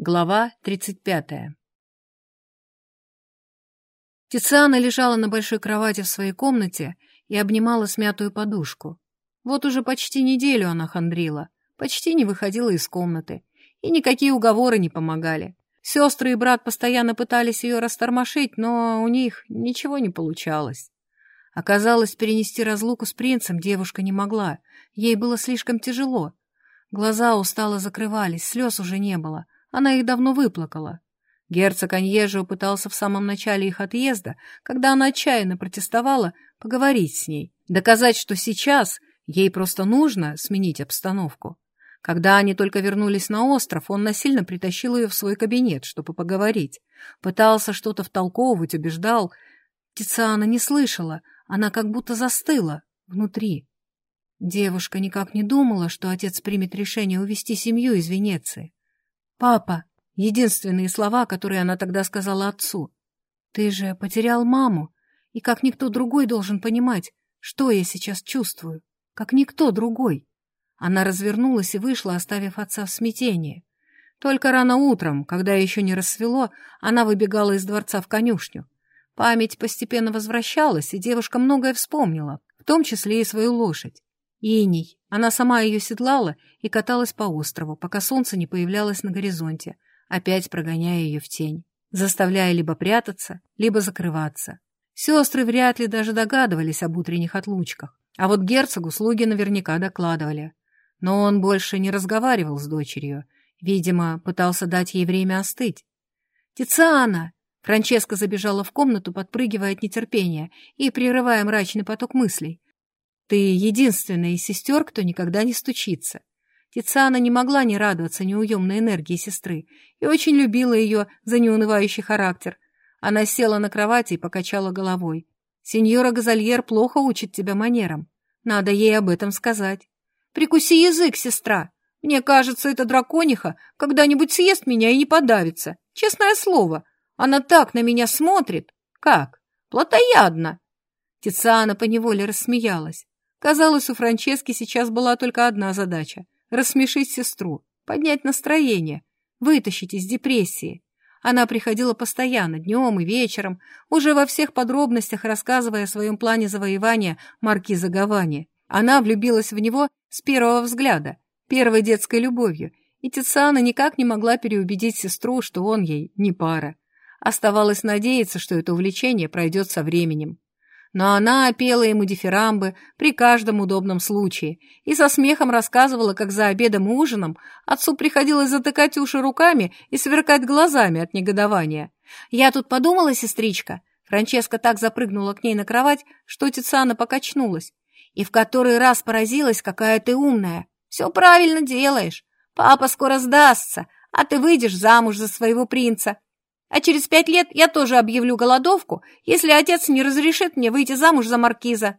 Глава 35. Тициана лежала на большой кровати в своей комнате и обнимала смятую подушку. Вот уже почти неделю она хандрила, почти не выходила из комнаты, и никакие уговоры не помогали. Сестры и брат постоянно пытались ее растормошить, но у них ничего не получалось. Оказалось, перенести разлуку с принцем девушка не могла, ей было слишком тяжело. Глаза устало закрывались, слез уже не было — она их давно выплакала. Герцог Аньежио пытался в самом начале их отъезда, когда она отчаянно протестовала, поговорить с ней, доказать, что сейчас ей просто нужно сменить обстановку. Когда они только вернулись на остров, он насильно притащил ее в свой кабинет, чтобы поговорить. Пытался что-то втолковывать, убеждал. Тициана не слышала, она как будто застыла внутри. Девушка никак не думала, что отец примет решение увезти семью из Венеции. «Папа!» — единственные слова, которые она тогда сказала отцу. «Ты же потерял маму, и как никто другой должен понимать, что я сейчас чувствую, как никто другой». Она развернулась и вышла, оставив отца в смятении. Только рано утром, когда еще не рассвело, она выбегала из дворца в конюшню. Память постепенно возвращалась, и девушка многое вспомнила, в том числе и свою лошадь. Иней. Она сама ее седлала и каталась по острову, пока солнце не появлялось на горизонте, опять прогоняя ее в тень, заставляя либо прятаться, либо закрываться. Сестры вряд ли даже догадывались об утренних отлучках, а вот герцогу слуги наверняка докладывали. Но он больше не разговаривал с дочерью, видимо, пытался дать ей время остыть. «Тициана!» Франческа забежала в комнату, подпрыгивая от нетерпения и прерывая мрачный поток мыслей. Ты единственная из сестер, кто никогда не стучится. Тициана не могла не радоваться неуемной энергии сестры и очень любила ее за неунывающий характер. Она села на кровати и покачала головой. «Сеньора Газальер плохо учит тебя манерам. Надо ей об этом сказать. Прикуси язык, сестра. Мне кажется, эта дракониха когда-нибудь съест меня и не подавится. Честное слово. Она так на меня смотрит. Как? Плотоядно!» Тициана поневоле рассмеялась. Казалось, у Франчески сейчас была только одна задача — рассмешить сестру, поднять настроение, вытащить из депрессии. Она приходила постоянно, днем и вечером, уже во всех подробностях рассказывая о своем плане завоевания маркиза Гавани. Она влюбилась в него с первого взгляда, первой детской любовью, и Тициана никак не могла переубедить сестру, что он ей не пара. Оставалось надеяться, что это увлечение пройдет со временем но она пела ему дифирамбы при каждом удобном случае и со смехом рассказывала, как за обедом и ужином отцу приходилось затыкать уши руками и сверкать глазами от негодования. «Я тут подумала, сестричка», Франческа так запрыгнула к ней на кровать, что Тициана покачнулась. «И в который раз поразилась, какая ты умная. Все правильно делаешь. Папа скоро сдастся, а ты выйдешь замуж за своего принца. А через пять лет я тоже объявлю голодовку, если отец не разрешит мне выйти замуж за маркиза.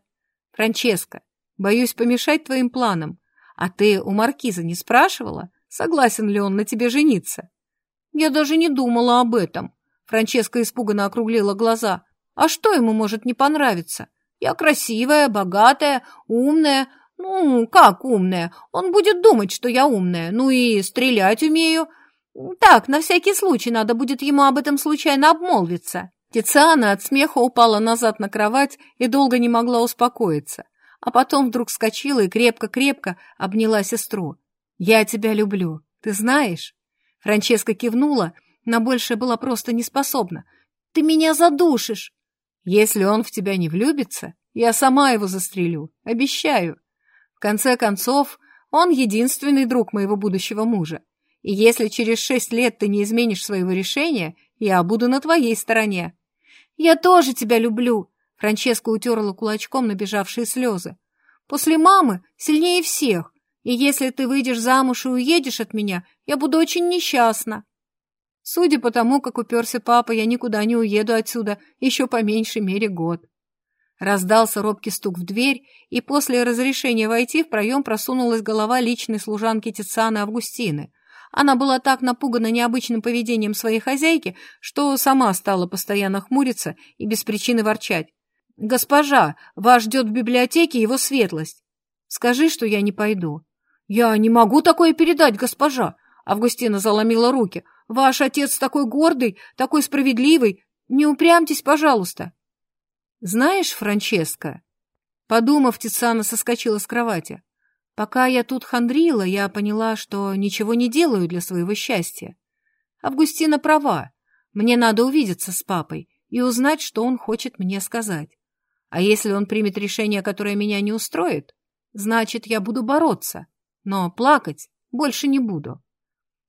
Франческо, боюсь помешать твоим планам. А ты у маркиза не спрашивала, согласен ли он на тебе жениться? Я даже не думала об этом. Франческа испуганно округлила глаза. А что ему может не понравиться? Я красивая, богатая, умная. Ну, как умная? Он будет думать, что я умная. Ну и стрелять умею. Так, на всякий случай надо будет ему об этом случайно обмолвиться. Тициана от смеха упала назад на кровать и долго не могла успокоиться, а потом вдруг вскочила и крепко-крепко обняла сестру. «Я тебя люблю, ты знаешь?» Франческа кивнула, на большее была просто не способна. «Ты меня задушишь!» «Если он в тебя не влюбится, я сама его застрелю, обещаю. В конце концов, он единственный друг моего будущего мужа. И если через шесть лет ты не изменишь своего решения, я буду на твоей стороне. Я тоже тебя люблю, Франческа утерла кулачком набежавшие слезы. После мамы сильнее всех, и если ты выйдешь замуж и уедешь от меня, я буду очень несчастна. Судя по тому, как уперся папа, я никуда не уеду отсюда еще по меньшей мере год. Раздался робкий стук в дверь, и после разрешения войти в проем просунулась голова личной служанки Тицианы Августины, она была так напугана необычным поведением своей хозяйки, что сама стала постоянно хмуриться и без причины ворчать. «Госпожа, вас ждет в библиотеке его светлость. Скажи, что я не пойду». «Я не могу такое передать, госпожа. Августина заломила руки. «Ваш отец такой гордый, такой справедливый. Не упрямьтесь, пожалуйста». «Знаешь, Франческо...» Подумав, Тициана соскочила с кровати. «Пока я тут хандрила, я поняла, что ничего не делаю для своего счастья. Августина права. Мне надо увидеться с папой и узнать, что он хочет мне сказать. А если он примет решение, которое меня не устроит, значит, я буду бороться, но плакать больше не буду.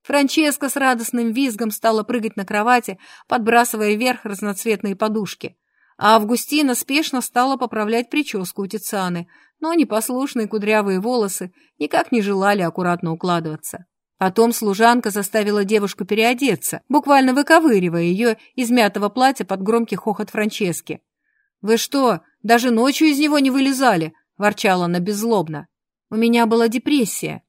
Франческа с радостным визгом стала прыгать на кровати, подбрасывая вверх разноцветные подушки, а Августина спешно стала поправлять прическу у Тицианы, но непослушные кудрявые волосы никак не желали аккуратно укладываться. Потом служанка заставила девушку переодеться, буквально выковыривая ее из мятого платья под громкий хохот Франчески. «Вы что, даже ночью из него не вылезали?» – ворчала она беззлобно. «У меня была депрессия».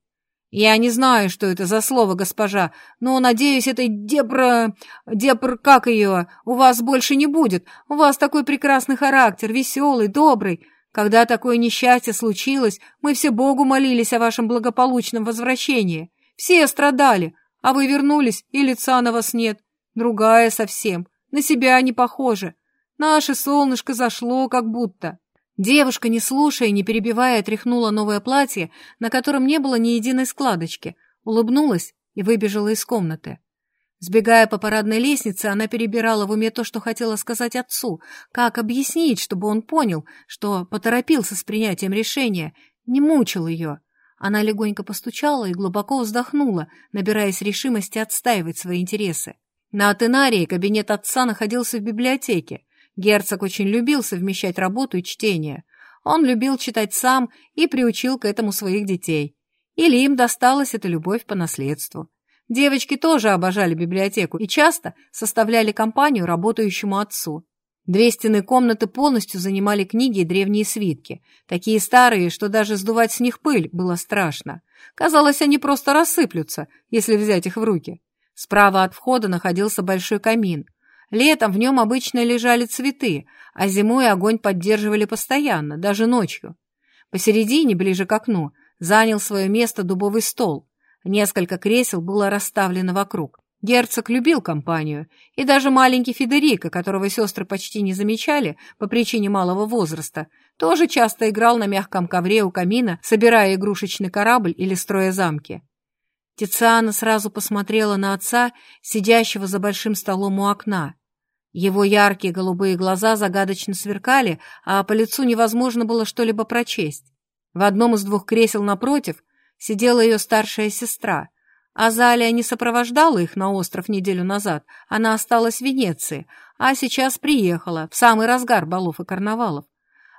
«Я не знаю, что это за слово, госпожа, но, надеюсь, этой депро... депр... как ее... у вас больше не будет. У вас такой прекрасный характер, веселый, добрый. Когда такое несчастье случилось, мы все Богу молились о вашем благополучном возвращении. Все страдали, а вы вернулись, и лица на вас нет. Другая совсем, на себя не похожа. Наше солнышко зашло как будто. Девушка, не слушая, не перебивая, тряхнула новое платье, на котором не было ни единой складочки, улыбнулась и выбежала из комнаты. Сбегая по парадной лестнице, она перебирала в уме то, что хотела сказать отцу, как объяснить, чтобы он понял, что поторопился с принятием решения, не мучил ее. Она легонько постучала и глубоко вздохнула, набираясь решимости отстаивать свои интересы. На Атенарии кабинет отца находился в библиотеке, Герцог очень любил совмещать работу и чтение. Он любил читать сам и приучил к этому своих детей. Или им досталась эта любовь по наследству. Девочки тоже обожали библиотеку и часто составляли компанию работающему отцу. Две стены комнаты полностью занимали книги и древние свитки, такие старые, что даже сдувать с них пыль было страшно. Казалось, они просто рассыплются, если взять их в руки. Справа от входа находился большой камин, Летом в нем обычно лежали цветы, а зимой огонь поддерживали постоянно, даже ночью. Посередине, ближе к окну, занял свое место дубовый стол. Несколько кресел было расставлено вокруг. Герцог любил компанию, и даже маленький Федерико, которого сестры почти не замечали по причине малого возраста, тоже часто играл на мягком ковре у камина, собирая игрушечный корабль или строя замки. Тициана сразу посмотрела на отца, сидящего за большим столом у окна. Его яркие голубые глаза загадочно сверкали, а по лицу невозможно было что-либо прочесть. В одном из двух кресел напротив сидела ее старшая сестра. Азалия не сопровождала их на остров неделю назад, она осталась в Венеции, а сейчас приехала, в самый разгар балов и карнавалов.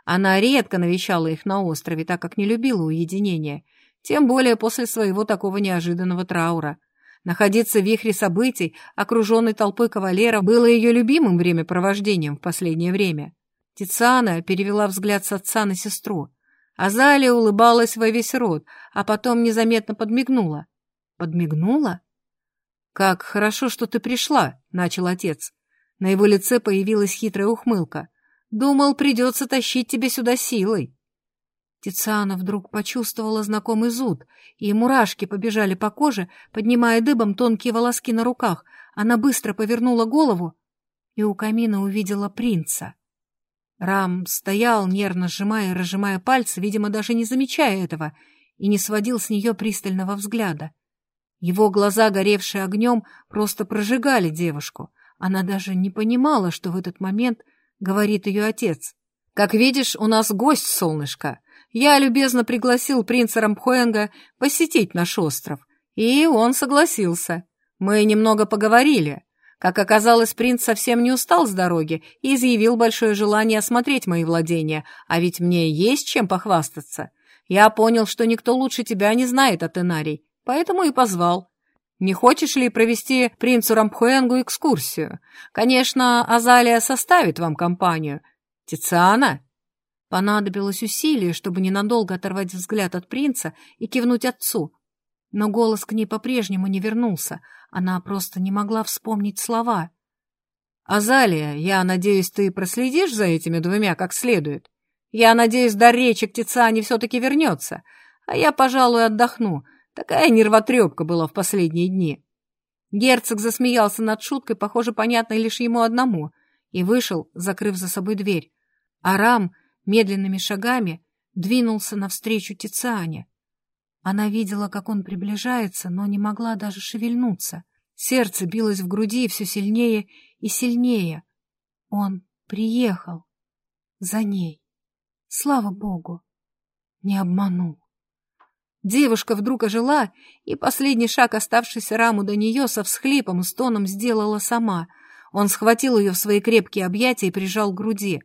Она редко навещала их на острове, так как не любила уединения, тем более после своего такого неожиданного траура. Находиться в вихре событий, окруженной толпой кавалеров, было ее любимым времяпровождением в последнее время. Тициана перевела взгляд с отца на сестру. Азалия улыбалась во весь рот, а потом незаметно подмигнула. «Подмигнула?» «Как хорошо, что ты пришла», — начал отец. На его лице появилась хитрая ухмылка. «Думал, придется тащить тебя сюда силой». Тициана вдруг почувствовала знакомый зуд, и мурашки побежали по коже, поднимая дыбом тонкие волоски на руках. Она быстро повернула голову и у камина увидела принца. Рам стоял, нервно сжимая и разжимая пальцы, видимо, даже не замечая этого, и не сводил с нее пристального взгляда. Его глаза, горевшие огнем, просто прожигали девушку. Она даже не понимала, что в этот момент говорит ее отец. «Как видишь, у нас гость, солнышко. Я любезно пригласил принца Рампхуэнга посетить наш остров, и он согласился. Мы немного поговорили. Как оказалось, принц совсем не устал с дороги и изъявил большое желание осмотреть мои владения, а ведь мне есть чем похвастаться. Я понял, что никто лучше тебя не знает о Тенарий, поэтому и позвал. Не хочешь ли провести принцу Рампхуэнгу экскурсию? Конечно, Азалия составит вам компанию. Тициана, Понадобилось усилие, чтобы ненадолго оторвать взгляд от принца и кивнуть отцу. Но голос к ней по-прежнему не вернулся. Она просто не могла вспомнить слова. «Азалия, я надеюсь, ты проследишь за этими двумя как следует? Я надеюсь, до речи к Тициане все-таки вернется, а я, пожалуй, отдохну. Такая нервотрепка была в последние дни. Герцог засмеялся над шуткой, похоже, понятной лишь ему одному, и вышел, закрыв за собой дверь. Арам медленными шагами двинулся навстречу Тициане. Она видела, как он приближается, но не могла даже шевельнуться. Сердце билось в груди все сильнее и сильнее. Он приехал за ней. Слава богу, не обманул. Девушка вдруг ожила, и последний шаг, оставшийся раму до нее, со всхлипом и стоном сделала сама. Он схватил ее в свои крепкие объятия и прижал к груди.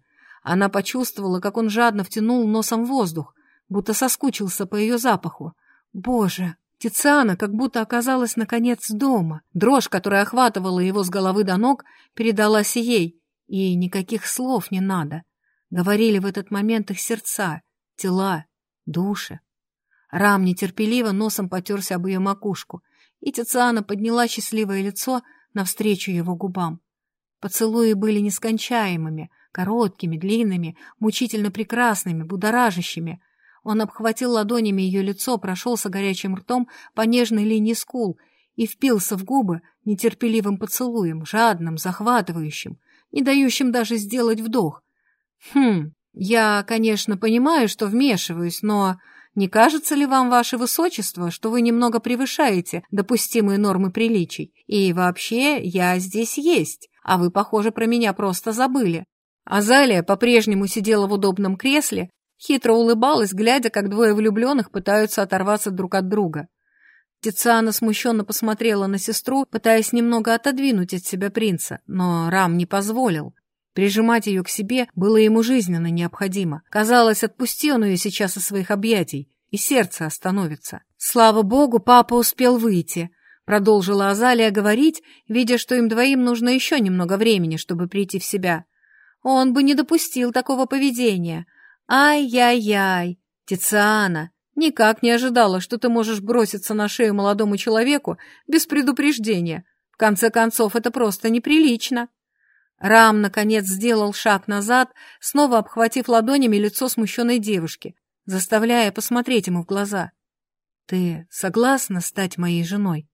Она почувствовала, как он жадно втянул носом воздух, будто соскучился по ее запаху. Боже! Тициана как будто оказалась наконец дома. Дрожь, которая охватывала его с головы до ног, передалась ей, и никаких слов не надо. Говорили в этот момент их сердца, тела, души. Рам нетерпеливо носом потерся об ее макушку, и Тициана подняла счастливое лицо навстречу его губам. Поцелуи были нескончаемыми, короткими, длинными, мучительно прекрасными, будоражащими. Он обхватил ладонями ее лицо, прошелся горячим ртом по нежной линии скул и впился в губы нетерпеливым поцелуем, жадным, захватывающим, не дающим даже сделать вдох. «Хм, я, конечно, понимаю, что вмешиваюсь, но не кажется ли вам, ваше высочество, что вы немного превышаете допустимые нормы приличий? И вообще, я здесь есть, а вы, похоже, про меня просто забыли». Азалия по-прежнему сидела в удобном кресле, хитро улыбалась, глядя, как двое влюбленных пытаются оторваться друг от друга. Тициана смущенно посмотрела на сестру, пытаясь немного отодвинуть от себя принца, но Рам не позволил. Прижимать ее к себе было ему жизненно необходимо. Казалось, отпусти он ее сейчас из своих объятий, и сердце остановится. Слава богу, папа успел выйти. Продолжила Азалия говорить, видя, что им двоим нужно еще немного времени, чтобы прийти в себя. Он бы не допустил такого поведения. Ай-яй-яй, Тициана, никак не ожидала, что ты можешь броситься на шею молодому человеку без предупреждения. В конце концов, это просто неприлично. Рам, наконец, сделал шаг назад, снова обхватив ладонями лицо смущенной девушки, заставляя посмотреть ему в глаза. «Ты согласна стать моей женой?»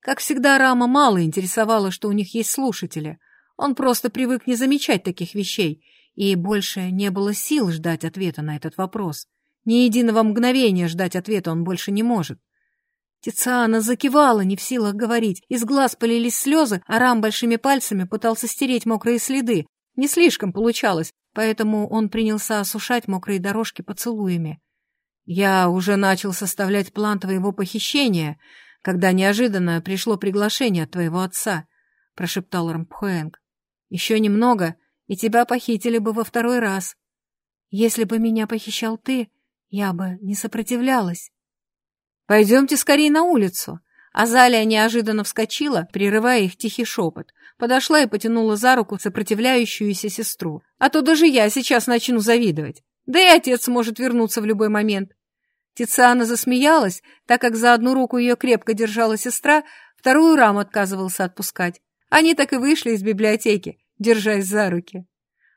Как всегда, Рама мало интересовало, что у них есть слушатели. Он просто привык не замечать таких вещей, и больше не было сил ждать ответа на этот вопрос. Ни единого мгновения ждать ответа он больше не может. Тициана закивала, не в силах говорить. Из глаз полились слезы, а Рам большими пальцами пытался стереть мокрые следы. Не слишком получалось, поэтому он принялся осушать мокрые дорожки поцелуями. «Я уже начал составлять план твоего похищения, когда неожиданно пришло приглашение от твоего отца», — прошептал Рампхуэнг. «Еще немного, и тебя похитили бы во второй раз. Если бы меня похищал ты, я бы не сопротивлялась». «Пойдемте скорее на улицу!» Азалия неожиданно вскочила, прерывая их тихий шепот. Подошла и потянула за руку сопротивляющуюся сестру. «А то даже я сейчас начну завидовать. Да и отец может вернуться в любой момент». Тициана засмеялась, так как за одну руку ее крепко держала сестра, вторую раму отказывался отпускать. Они так и вышли из библиотеки, держась за руки.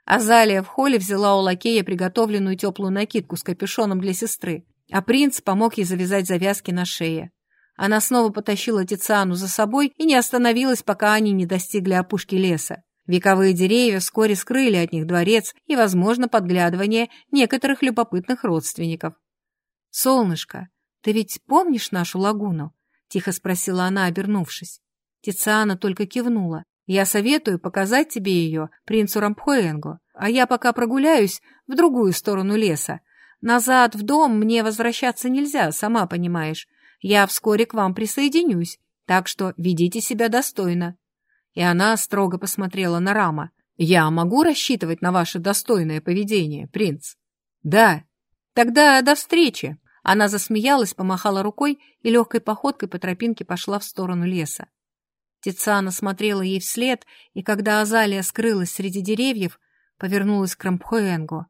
Азалия в холле взяла у лакея приготовленную теплую накидку с капюшоном для сестры а принц помог ей завязать завязки на шее. Она снова потащила Тициану за собой и не остановилась, пока они не достигли опушки леса. Вековые деревья вскоре скрыли от них дворец и, возможно, подглядывание некоторых любопытных родственников. «Солнышко, ты ведь помнишь нашу лагуну?» — тихо спросила она, обернувшись. Тициана только кивнула. «Я советую показать тебе ее, принцу Рампхоэнгу, а я пока прогуляюсь в другую сторону леса, Назад в дом мне возвращаться нельзя, сама понимаешь. Я вскоре к вам присоединюсь, так что ведите себя достойно». И она строго посмотрела на Рама. «Я могу рассчитывать на ваше достойное поведение, принц?» «Да». «Тогда до встречи!» Она засмеялась, помахала рукой и легкой походкой по тропинке пошла в сторону леса. Тициана смотрела ей вслед, и когда Азалия скрылась среди деревьев, повернулась к Рампхуэнгу.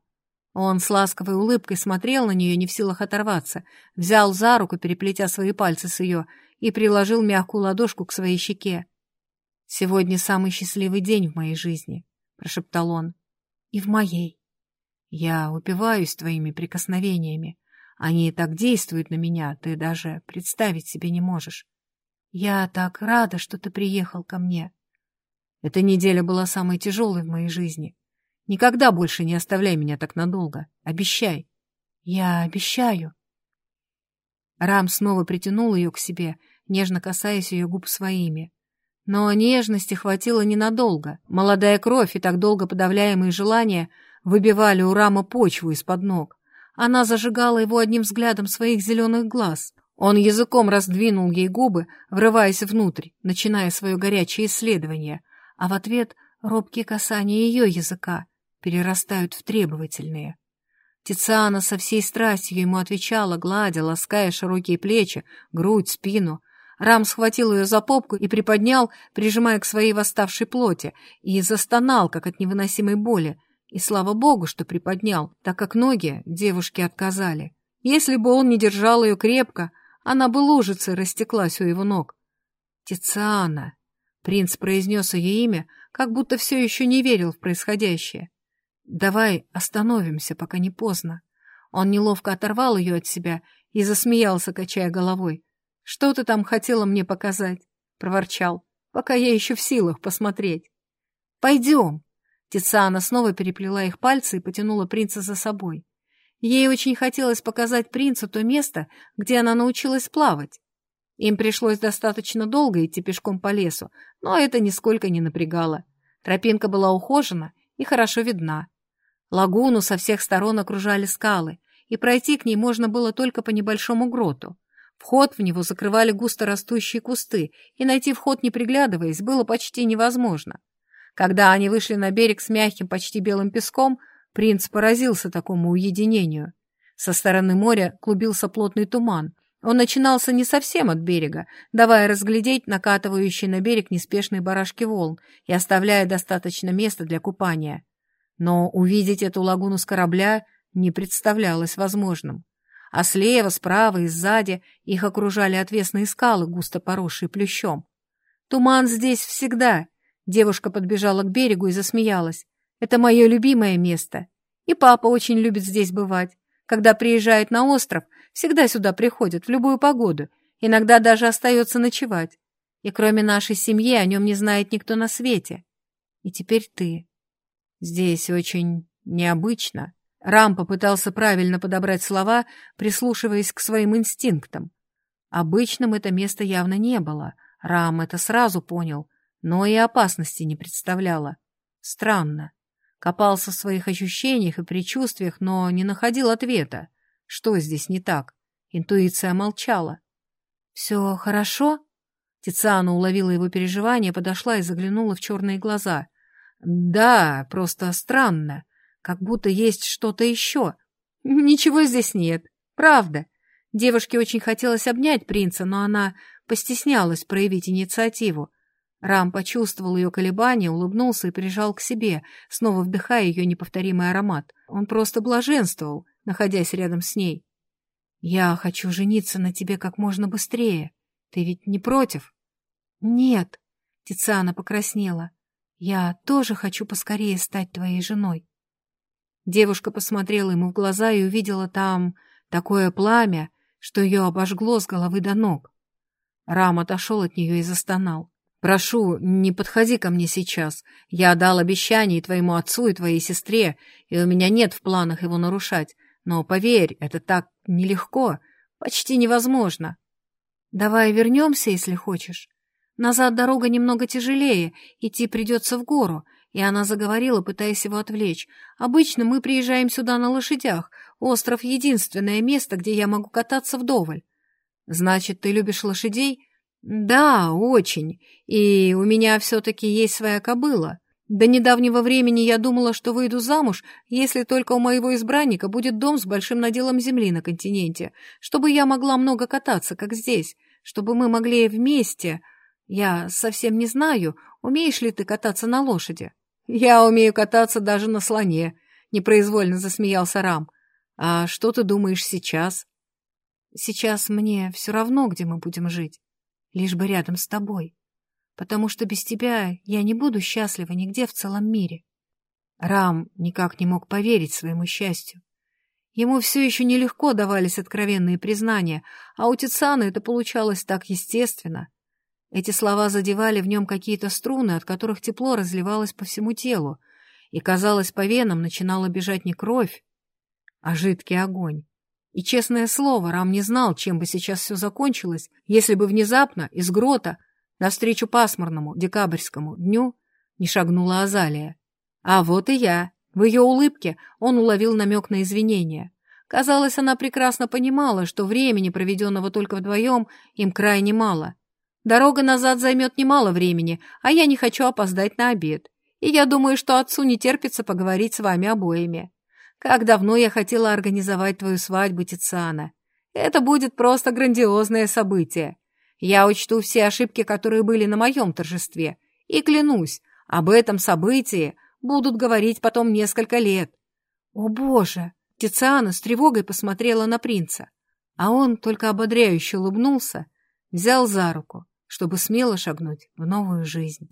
Он с ласковой улыбкой смотрел на нее, не в силах оторваться, взял за руку, переплетя свои пальцы с ее, и приложил мягкую ладошку к своей щеке. «Сегодня самый счастливый день в моей жизни», — прошептал он. «И в моей. Я упиваюсь твоими прикосновениями». Они так действуют на меня, ты даже представить себе не можешь. Я так рада, что ты приехал ко мне. Эта неделя была самой тяжелой в моей жизни. Никогда больше не оставляй меня так надолго. Обещай. Я обещаю. Рам снова притянул ее к себе, нежно касаясь ее губ своими. Но нежности хватило ненадолго. Молодая кровь и так долго подавляемые желания выбивали у Рама почву из-под ног. Она зажигала его одним взглядом своих зеленых глаз. Он языком раздвинул ей губы, врываясь внутрь, начиная свое горячее исследование, а в ответ робкие касания ее языка перерастают в требовательные. Тициана со всей страстью ему отвечала, гладя, лаская широкие плечи, грудь, спину. Рам схватил ее за попку и приподнял, прижимая к своей восставшей плоти, и застонал, как от невыносимой боли, и слава богу, что приподнял, так как ноги девушке отказали. Если бы он не держал ее крепко, она бы лужицей растеклась у его ног. «Тициана!» — принц произнес ее имя, как будто все еще не верил в происходящее. «Давай остановимся, пока не поздно». Он неловко оторвал ее от себя и засмеялся, качая головой. «Что ты там хотела мне показать?» — проворчал. «Пока я еще в силах посмотреть». «Пойдем!» Тициана снова переплела их пальцы и потянула принца за собой. Ей очень хотелось показать принцу то место, где она научилась плавать. Им пришлось достаточно долго идти пешком по лесу, но это нисколько не напрягало. Тропинка была ухожена и хорошо видна. Лагуну со всех сторон окружали скалы, и пройти к ней можно было только по небольшому гроту. Вход в него закрывали густо растущие кусты, и найти вход, не приглядываясь, было почти невозможно. Когда они вышли на берег с мягким, почти белым песком, принц поразился такому уединению. Со стороны моря клубился плотный туман. Он начинался не совсем от берега, давая разглядеть накатывающие на берег неспешные барашки волн и оставляя достаточно места для купания. Но увидеть эту лагуну с корабля не представлялось возможным. А слева, справа и сзади их окружали отвесные скалы, густо поросшие плющом. Туман здесь всегда — Девушка подбежала к берегу и засмеялась. «Это мое любимое место. И папа очень любит здесь бывать. Когда приезжает на остров, всегда сюда приходит, в любую погоду. Иногда даже остается ночевать. И кроме нашей семьи о нем не знает никто на свете. И теперь ты. Здесь очень необычно». Рам попытался правильно подобрать слова, прислушиваясь к своим инстинктам. Обычным это место явно не было. Рам это сразу понял — но и опасности не представляла. Странно. Копался в своих ощущениях и предчувствиях, но не находил ответа. Что здесь не так? Интуиция молчала. «Все хорошо?» Тициана уловила его переживания, подошла и заглянула в черные глаза. «Да, просто странно. Как будто есть что-то еще. Ничего здесь нет. Правда». Девушке очень хотелось обнять принца, но она постеснялась проявить инициативу. Рам почувствовал ее колебания, улыбнулся и прижал к себе, снова вдыхая ее неповторимый аромат. Он просто блаженствовал, находясь рядом с ней. «Я хочу жениться на тебе как можно быстрее. Ты ведь не против?» «Нет», — Тициана покраснела. «Я тоже хочу поскорее стать твоей женой». Девушка посмотрела ему в глаза и увидела там такое пламя, что ее обожгло с головы до ног. Рам отошел от нее и застонал. Прошу, не подходи ко мне сейчас. Я дал обещание твоему отцу и твоей сестре, и у меня нет в планах его нарушать. Но поверь, это так нелегко, почти невозможно. Давай вернемся, если хочешь. Назад дорога немного тяжелее, идти придется в гору. И она заговорила, пытаясь его отвлечь. Обычно мы приезжаем сюда на лошадях. Остров — единственное место, где я могу кататься вдоволь. Значит, ты любишь лошадей? «Да, очень. И у меня все-таки есть своя кобыла. До недавнего времени я думала, что выйду замуж, если только у моего избранника будет дом с большим наделом земли на континенте, чтобы я могла много кататься, как здесь, чтобы мы могли вместе... Я совсем не знаю, умеешь ли ты кататься на лошади?» «Я умею кататься даже на слоне», — непроизвольно засмеялся Рам. «А что ты думаешь сейчас?» «Сейчас мне все равно, где мы будем жить лишь бы рядом с тобой, потому что без тебя я не буду счастлива нигде в целом мире. Рам никак не мог поверить своему счастью. Ему все еще нелегко давались откровенные признания, а у Тициана это получалось так естественно. Эти слова задевали в нем какие-то струны, от которых тепло разливалось по всему телу, и, казалось, по венам начинала бежать не кровь, а жидкий огонь. И, честное слово, Рам не знал, чем бы сейчас все закончилось, если бы внезапно из грота навстречу пасмурному декабрьскому дню не шагнула Азалия. А вот и я. В ее улыбке он уловил намек на извинения. Казалось, она прекрасно понимала, что времени, проведенного только вдвоем, им крайне мало. Дорога назад займет немало времени, а я не хочу опоздать на обед. И я думаю, что отцу не терпится поговорить с вами обоими. Как давно я хотела организовать твою свадьбу, Тициана. Это будет просто грандиозное событие. Я учту все ошибки, которые были на моем торжестве. И клянусь, об этом событии будут говорить потом несколько лет. О, Боже! Тициана с тревогой посмотрела на принца. А он только ободряюще улыбнулся, взял за руку, чтобы смело шагнуть в новую жизнь.